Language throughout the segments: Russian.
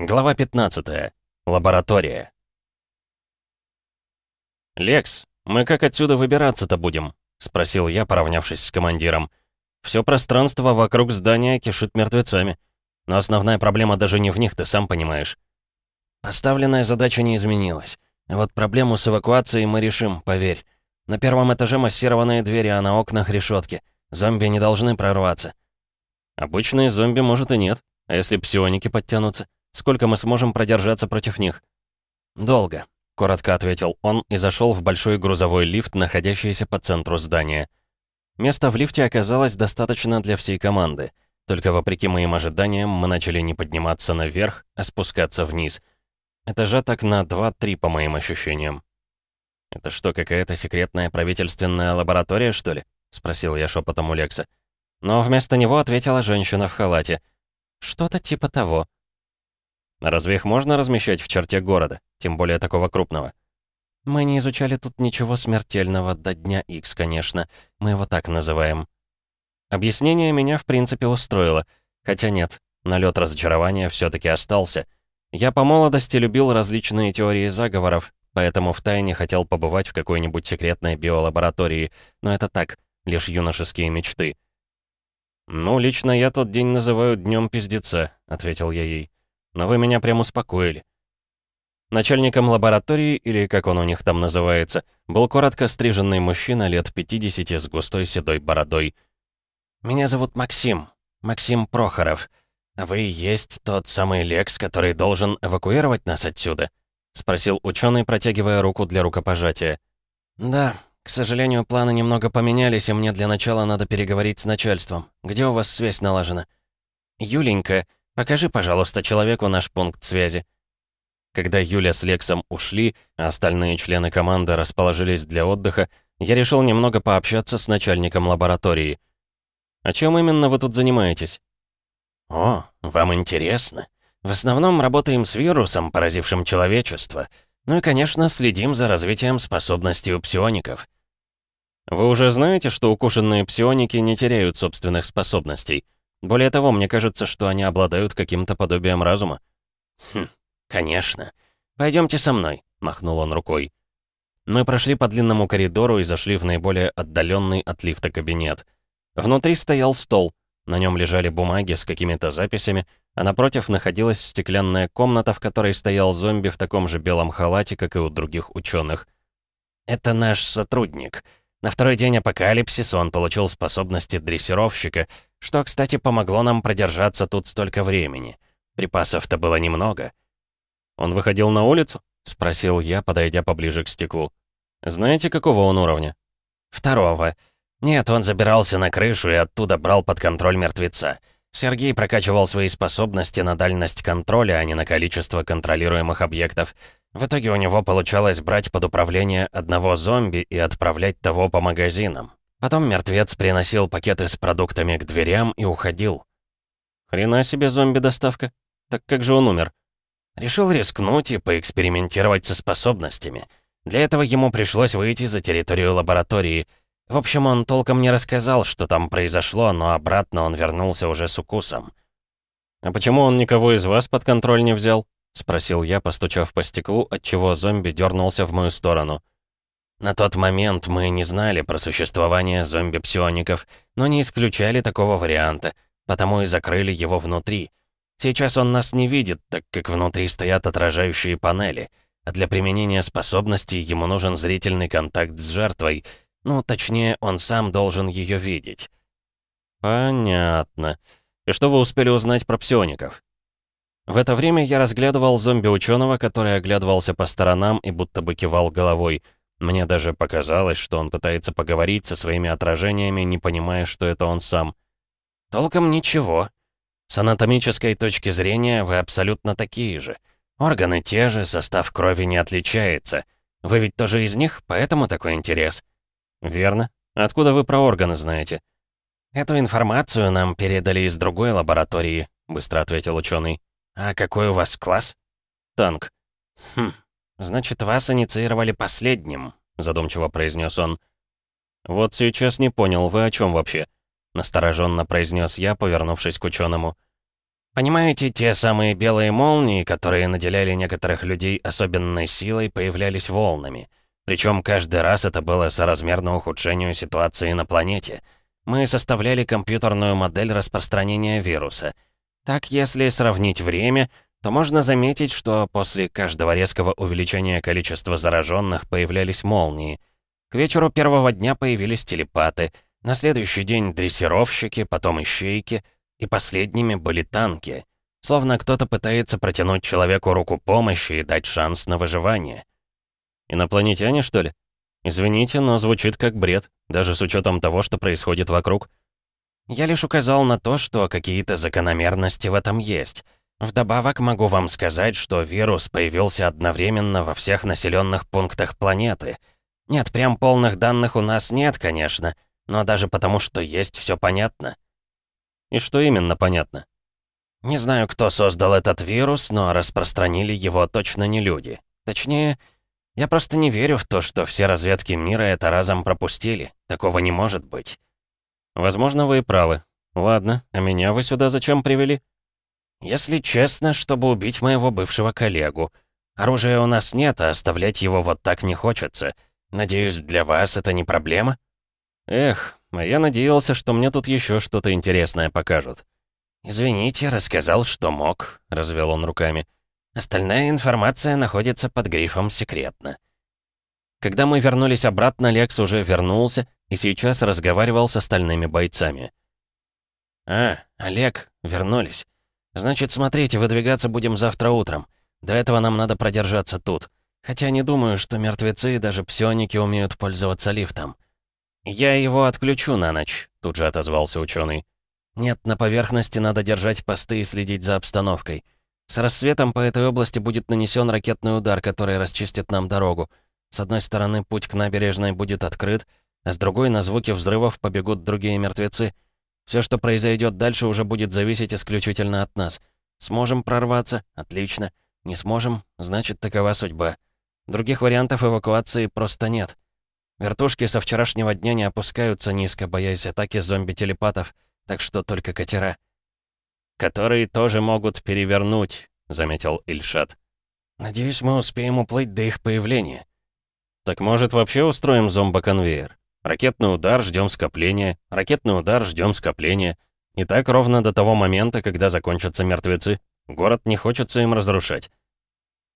Глава 15. Лаборатория. «Лекс, мы как отсюда выбираться-то будем?» — спросил я, поравнявшись с командиром. Все пространство вокруг здания кишит мертвецами. Но основная проблема даже не в них, ты сам понимаешь. Поставленная задача не изменилась. Вот проблему с эвакуацией мы решим, поверь. На первом этаже массированные двери, а на окнах решетки. Зомби не должны прорваться. Обычные зомби, может, и нет. А если псионики подтянутся? Сколько мы сможем продержаться против них?» «Долго», — коротко ответил он и зашел в большой грузовой лифт, находящийся по центру здания. Места в лифте оказалось достаточно для всей команды. Только вопреки моим ожиданиям мы начали не подниматься наверх, а спускаться вниз. Этажа так на 2-3 по моим ощущениям. «Это что, какая-то секретная правительственная лаборатория, что ли?» — спросил я шепотом у Лекса. Но вместо него ответила женщина в халате. «Что-то типа того», Разве их можно размещать в черте города, тем более такого крупного? Мы не изучали тут ничего смертельного до дня X, конечно. Мы его так называем. Объяснение меня, в принципе, устроило. Хотя нет, налет разочарования все таки остался. Я по молодости любил различные теории заговоров, поэтому втайне хотел побывать в какой-нибудь секретной биолаборатории, но это так, лишь юношеские мечты. «Ну, лично я тот день называю днем пиздеца», — ответил я ей. Но вы меня прям успокоили. Начальником лаборатории, или как он у них там называется, был коротко стриженный мужчина лет 50 с густой седой бородой. «Меня зовут Максим. Максим Прохоров. Вы есть тот самый Лекс, который должен эвакуировать нас отсюда?» — спросил ученый, протягивая руку для рукопожатия. «Да, к сожалению, планы немного поменялись, и мне для начала надо переговорить с начальством. Где у вас связь налажена?» «Юленька, «Покажи, пожалуйста, человеку наш пункт связи». Когда Юля с Лексом ушли, а остальные члены команды расположились для отдыха, я решил немного пообщаться с начальником лаборатории. «О чем именно вы тут занимаетесь?» «О, вам интересно. В основном работаем с вирусом, поразившим человечество. Ну и, конечно, следим за развитием способностей у псиоников». «Вы уже знаете, что укушенные псионики не теряют собственных способностей?» Более того, мне кажется, что они обладают каким-то подобием разума». «Хм, конечно. Пойдемте со мной», — махнул он рукой. Мы прошли по длинному коридору и зашли в наиболее отдаленный от лифта кабинет. Внутри стоял стол, на нем лежали бумаги с какими-то записями, а напротив находилась стеклянная комната, в которой стоял зомби в таком же белом халате, как и у других ученых. «Это наш сотрудник. На второй день апокалипсиса он получил способности дрессировщика, что, кстати, помогло нам продержаться тут столько времени. Припасов-то было немного. «Он выходил на улицу?» — спросил я, подойдя поближе к стеклу. «Знаете, какого он уровня?» «Второго. Нет, он забирался на крышу и оттуда брал под контроль мертвеца. Сергей прокачивал свои способности на дальность контроля, а не на количество контролируемых объектов. В итоге у него получалось брать под управление одного зомби и отправлять того по магазинам. Потом мертвец приносил пакеты с продуктами к дверям и уходил. Хрена себе зомби-доставка. Так как же он умер? Решил рискнуть и поэкспериментировать со способностями. Для этого ему пришлось выйти за территорию лаборатории. В общем, он толком не рассказал, что там произошло, но обратно он вернулся уже с укусом. «А почему он никого из вас под контроль не взял?» — спросил я, постучав по стеклу, отчего зомби дернулся в мою сторону. На тот момент мы не знали про существование зомби-псиоников, но не исключали такого варианта, потому и закрыли его внутри. Сейчас он нас не видит, так как внутри стоят отражающие панели, а для применения способностей ему нужен зрительный контакт с жертвой, ну, точнее, он сам должен ее видеть. Понятно. И что вы успели узнать про псиоников? В это время я разглядывал зомби-ученого, который оглядывался по сторонам и будто бы кивал головой — мне даже показалось, что он пытается поговорить со своими отражениями, не понимая, что это он сам. Толком ничего. С анатомической точки зрения вы абсолютно такие же. Органы те же, состав крови не отличается. Вы ведь тоже из них, поэтому такой интерес. Верно. Откуда вы про органы знаете? Эту информацию нам передали из другой лаборатории, быстро ответил ученый. А какой у вас класс? Танк. Хм, «Значит, вас инициировали последним», — задумчиво произнес он. «Вот сейчас не понял, вы о чем вообще?» — настороженно произнес я, повернувшись к ученому. Понимаете, те самые белые молнии, которые наделяли некоторых людей особенной силой, появлялись волнами. Причем каждый раз это было соразмерно ухудшению ситуации на планете. Мы составляли компьютерную модель распространения вируса. Так, если сравнить время, то можно заметить, что после каждого резкого увеличения количества зараженных появлялись молнии. К вечеру первого дня появились телепаты, на следующий день дрессировщики, потом ищейки — и последними были танки. Словно кто-то пытается протянуть человеку руку помощи и дать шанс на выживание. Инопланетяне, что ли? Извините, но звучит как бред, даже с учетом того, что происходит вокруг. Я лишь указал на то, что какие-то закономерности в этом есть. Вдобавок могу вам сказать, что вирус появился одновременно во всех населенных пунктах планеты. Нет, прям полных данных у нас нет, конечно, но даже потому, что есть, все понятно. И что именно понятно? Не знаю, кто создал этот вирус, но распространили его точно не люди. Точнее, я просто не верю в то, что все разведки мира это разом пропустили. Такого не может быть. Возможно, вы и правы. Ладно, а меня вы сюда зачем привели? Если честно, чтобы убить моего бывшего коллегу. Оружия у нас нет, а оставлять его вот так не хочется. Надеюсь, для вас это не проблема? Эх, а я надеялся, что мне тут еще что-то интересное покажут. «Извините, рассказал, что мог», — развел он руками. «Остальная информация находится под грифом «секретно». Когда мы вернулись обратно, Лекс уже вернулся и сейчас разговаривал с остальными бойцами. «А, Олег, вернулись. Значит, смотрите, выдвигаться будем завтра утром. До этого нам надо продержаться тут. Хотя не думаю, что мертвецы и даже псионики умеют пользоваться лифтом». «Я его отключу на ночь», — тут же отозвался ученый. «Нет, на поверхности надо держать посты и следить за обстановкой. С рассветом по этой области будет нанесен ракетный удар, который расчистит нам дорогу. С одной стороны, путь к набережной будет открыт, а с другой на звуки взрывов побегут другие мертвецы. Все, что произойдет дальше, уже будет зависеть исключительно от нас. Сможем прорваться? Отлично. Не сможем? Значит, такова судьба. Других вариантов эвакуации просто нет. Вертушки со вчерашнего дня не опускаются низко, боясь атаки зомби-телепатов, так что только катера. «Которые тоже могут перевернуть», — заметил Ильшат. «Надеюсь, мы успеем уплыть до их появления». «Так, может, вообще устроим зомбоконвейер? Ракетный удар, ждем скопления, ракетный удар, ждем скопления. И так ровно до того момента, когда закончатся мертвецы. Город не хочется им разрушать».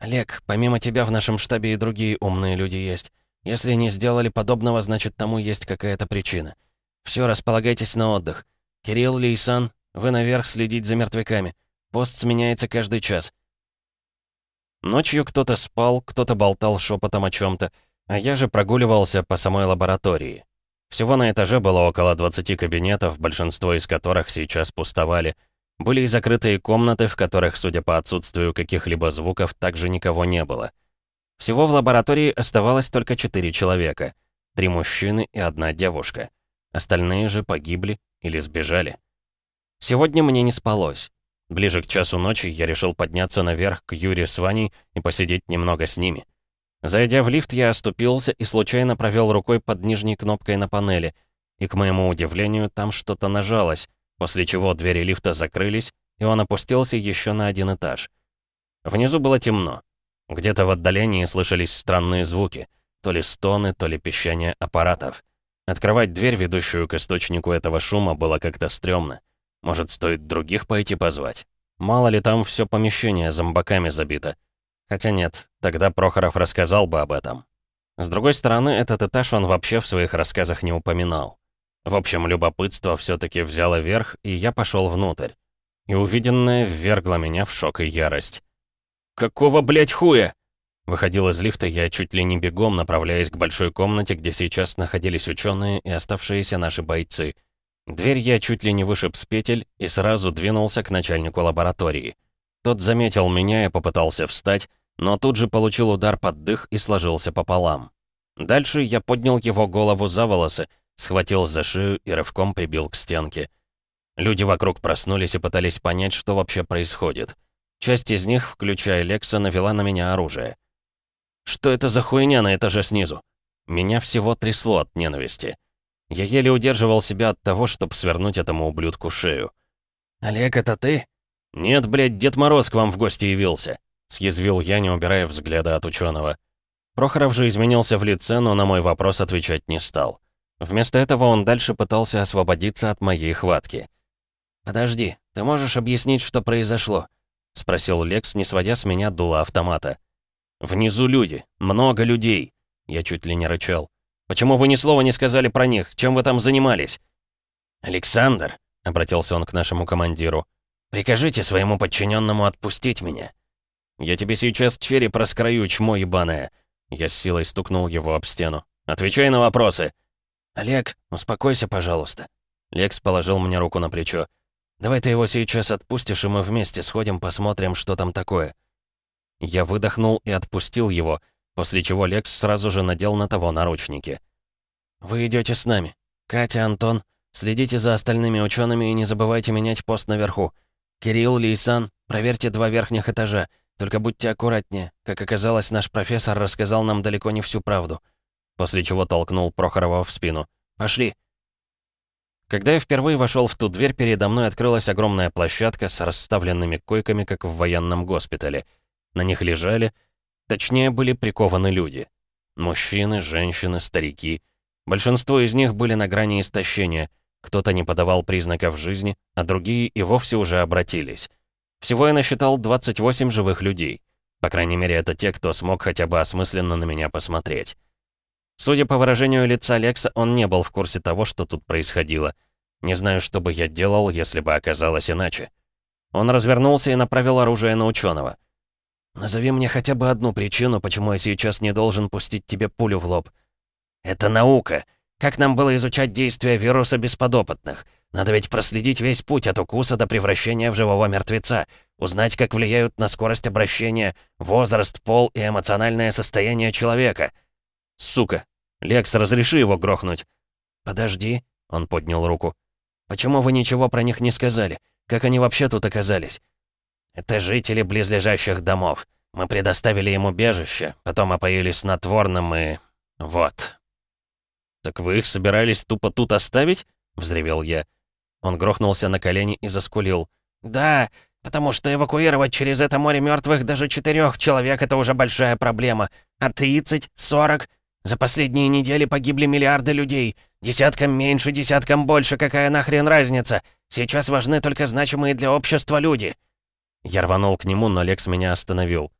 «Олег, помимо тебя в нашем штабе и другие умные люди есть. Если не сделали подобного, значит, тому есть какая-то причина. Все, располагайтесь на отдых. Кирилл, Лейсан, вы наверх следить за мертвяками. Пост сменяется каждый час. Ночью кто-то спал, кто-то болтал шепотом о чем-то, а я же прогуливался по самой лаборатории. Всего на этаже было около 20 кабинетов, большинство из которых сейчас пустовали. Были и закрытые комнаты, в которых, судя по отсутствию каких-либо звуков, также никого не было. Всего в лаборатории оставалось только четыре человека. Три мужчины и одна девушка. Остальные же погибли или сбежали. Сегодня мне не спалось. Ближе к часу ночи я решил подняться наверх к Юре с Ваней и посидеть немного с ними. Зайдя в лифт, я оступился и случайно провел рукой под нижней кнопкой на панели. И, к моему удивлению, там что-то нажалось, после чего двери лифта закрылись, и он опустился еще на один этаж. Внизу было темно. Где-то в отдалении слышались странные звуки, то ли стоны, то ли пищание аппаратов. Открывать дверь, ведущую к источнику этого шума, было как-то стрёмно. Может, стоит других пойти позвать? Мало ли там все помещение зомбаками забито. Хотя нет, тогда Прохоров рассказал бы об этом. С другой стороны, этот этаж он вообще в своих рассказах не упоминал. В общем, любопытство все таки взяло верх, и я пошел внутрь. И увиденное ввергло меня в шок и ярость. «Какого, блядь, хуя?» Выходил из лифта я чуть ли не бегом, направляясь к большой комнате, где сейчас находились ученые и оставшиеся наши бойцы. Дверь я чуть ли не вышиб с петель и сразу двинулся к начальнику лаборатории. Тот заметил меня и попытался встать, но тут же получил удар под дых и сложился пополам. Дальше я поднял его голову за волосы, схватил за шею и рывком прибил к стенке. Люди вокруг проснулись и пытались понять, что вообще происходит. Часть из них, включая Лекса, навела на меня оружие. Что это за хуйня на этаже снизу? Меня всего трясло от ненависти. Я еле удерживал себя от того, чтобы свернуть этому ублюдку шею. «Олег, это ты?» «Нет, блядь, Дед Мороз к вам в гости явился», — съязвил я, не убирая взгляда от ученого. Прохоров же изменился в лице, но на мой вопрос отвечать не стал. Вместо этого он дальше пытался освободиться от моей хватки. «Подожди, ты можешь объяснить, что произошло?» — спросил Лекс, не сводя с меня дула автомата. «Внизу люди. Много людей!» Я чуть ли не рычал. «Почему вы ни слова не сказали про них? Чем вы там занимались?» «Александр», — обратился он к нашему командиру, «прикажите своему подчиненному отпустить меня». «Я тебе сейчас череп раскрою, чмо ебаное!» Я с силой стукнул его об стену. «Отвечай на вопросы!» «Олег, успокойся, пожалуйста». Лекс положил мне руку на плечо. «Давай ты его сейчас отпустишь, и мы вместе сходим, посмотрим, что там такое». Я выдохнул и отпустил его, после чего Лекс сразу же надел на того наручники. «Вы идете с нами. Катя, Антон, следите за остальными учеными и не забывайте менять пост наверху. Кирилл, Лейсан, проверьте два верхних этажа. Только будьте аккуратнее. Как оказалось, наш профессор рассказал нам далеко не всю правду». После чего толкнул Прохорова в спину. «Пошли!» Когда я впервые вошел в ту дверь, передо мной открылась огромная площадка с расставленными койками, как в военном госпитале. На них лежали, точнее, были прикованы люди. Мужчины, женщины, старики. Большинство из них были на грани истощения. Кто-то не подавал признаков жизни, а другие и вовсе уже обратились. Всего я насчитал 28 живых людей. По крайней мере, это те, кто смог хотя бы осмысленно на меня посмотреть. Судя по выражению лица Лекса, он не был в курсе того, что тут происходило. Не знаю, что бы я делал, если бы оказалось иначе. Он развернулся и направил оружие на ученого. «Назови мне хотя бы одну причину, почему я сейчас не должен пустить тебе пулю в лоб». «Это наука. Как нам было изучать действия вируса без подопытных? Надо ведь проследить весь путь от укуса до превращения в живого мертвеца, узнать, как влияют на скорость обращения, возраст, пол и эмоциональное состояние человека. Сука! Лекс, разреши его грохнуть. Подожди, он поднял руку. Почему вы ничего про них не сказали? Как они вообще тут оказались? Это жители близлежащих домов. Мы предоставили ему убежище, потом опоили снотворным и... вот. «Так вы их собирались тупо тут оставить?» — взревел я. Он грохнулся на колени и заскулил. «Да, потому что эвакуировать через это море мертвых даже четырех человек — это уже большая проблема. А тридцать, сорок... За последние недели погибли миллиарды людей. Десяткам меньше, десяткам больше, какая нахрен разница? Сейчас важны только значимые для общества люди». Я рванул к нему, но Лекс меня остановил.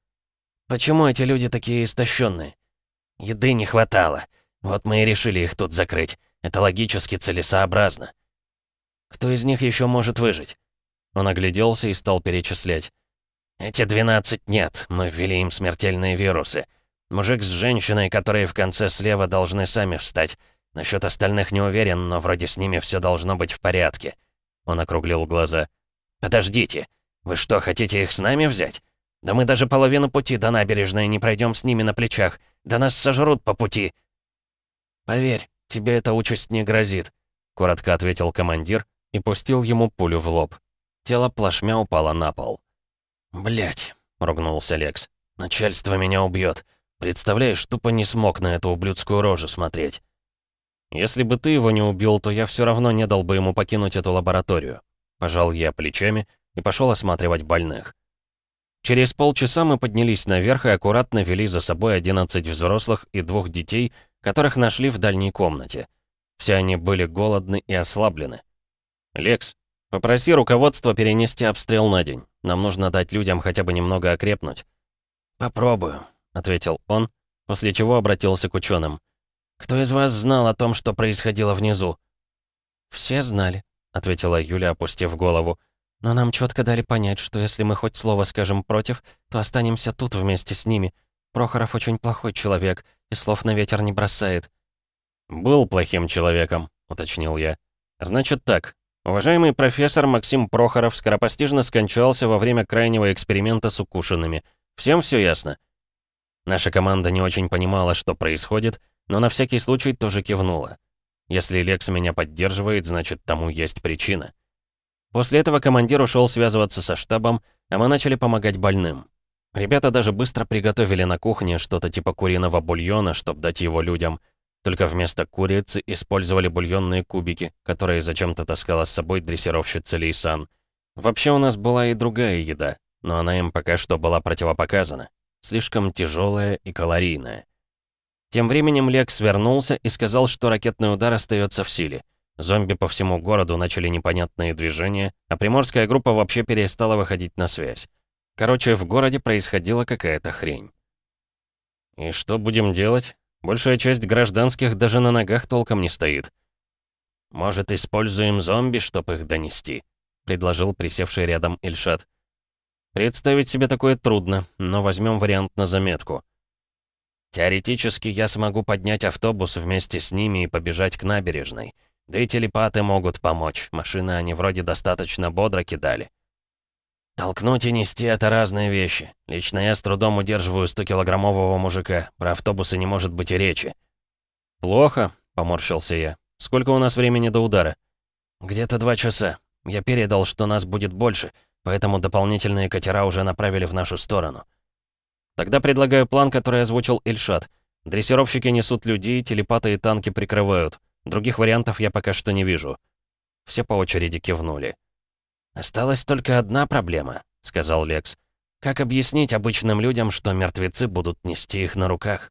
«Почему эти люди такие истощенные?» «Еды не хватало. Вот мы и решили их тут закрыть. Это логически целесообразно». Кто из них еще может выжить?» Он огляделся и стал перечислять. «Эти 12 нет, мы ввели им смертельные вирусы. Мужик с женщиной, которые в конце слева должны сами встать. Насчет остальных не уверен, но вроде с ними все должно быть в порядке». Он округлил глаза. «Подождите, вы что, хотите их с нами взять? Да мы даже половину пути до набережной не пройдем с ними на плечах. Да нас сожрут по пути». «Поверь, тебе эта участь не грозит», — коротко ответил командир и пустил ему пулю в лоб. Тело плашмя упало на пол. Блять, ругнулся Лекс. «Начальство меня убьет. Представляешь, тупо не смог на эту ублюдскую рожу смотреть». «Если бы ты его не убил, то я все равно не дал бы ему покинуть эту лабораторию». Пожал я плечами и пошел осматривать больных. Через полчаса мы поднялись наверх и аккуратно вели за собой 11 взрослых и двух детей, которых нашли в дальней комнате. Все они были голодны и ослаблены. «Лекс, попроси руководство перенести обстрел на день. Нам нужно дать людям хотя бы немного окрепнуть». «Попробую», — ответил он, после чего обратился к ученым. «Кто из вас знал о том, что происходило внизу?» «Все знали», — ответила Юля, опустив голову. «Но нам четко дали понять, что если мы хоть слово скажем против, то останемся тут вместе с ними. Прохоров очень плохой человек, и слов на ветер не бросает». «Был плохим человеком», — уточнил я. «Значит так, Уважаемый профессор Максим Прохоров скоропостижно скончался во время крайнего эксперимента с укушенными. Всем все ясно? Наша команда не очень понимала, что происходит, но на всякий случай тоже кивнула. Если Лекс меня поддерживает, значит, тому есть причина. После этого командир ушел связываться со штабом, а мы начали помогать больным. Ребята даже быстро приготовили на кухне что-то типа куриного бульона, чтобы дать его людям — только вместо курицы использовали бульонные кубики, которые зачем-то таскала с собой дрессировщица Лейсан. Вообще у нас была и другая еда, но она им пока что была противопоказана. Слишком тяжелая и калорийная. Тем временем Лекс вернулся и сказал, что ракетный удар остается в силе. Зомби по всему городу начали непонятные движения, а приморская группа вообще перестала выходить на связь. Короче, в городе происходила какая-то хрень. «И что будем делать? Большая часть гражданских даже на ногах толком не стоит». «Может, используем зомби, чтобы их донести?» — предложил присевший рядом Ильшат. «Представить себе такое трудно, но возьмем вариант на заметку». «Теоретически я смогу поднять автобус вместе с ними и побежать к набережной. Да и телепаты могут помочь. Машины они вроде достаточно бодро кидали. Толкнуть и нести — это разные вещи. Лично я с трудом удерживаю 100-килограммового мужика. Про автобусы не может быть и речи. «Плохо», — поморщился я. «Сколько у нас времени до удара?» «Где-то два часа. Я передал, что нас будет больше, поэтому дополнительные катера уже направили в нашу сторону». «Тогда предлагаю план, который озвучил Ильшат. Дрессировщики несут людей, телепаты и танки прикрывают. Других вариантов я пока что не вижу». Все по очереди кивнули. «Осталась только одна проблема», — сказал Лекс. «Как объяснить обычным людям, что мертвецы будут нести их на руках?»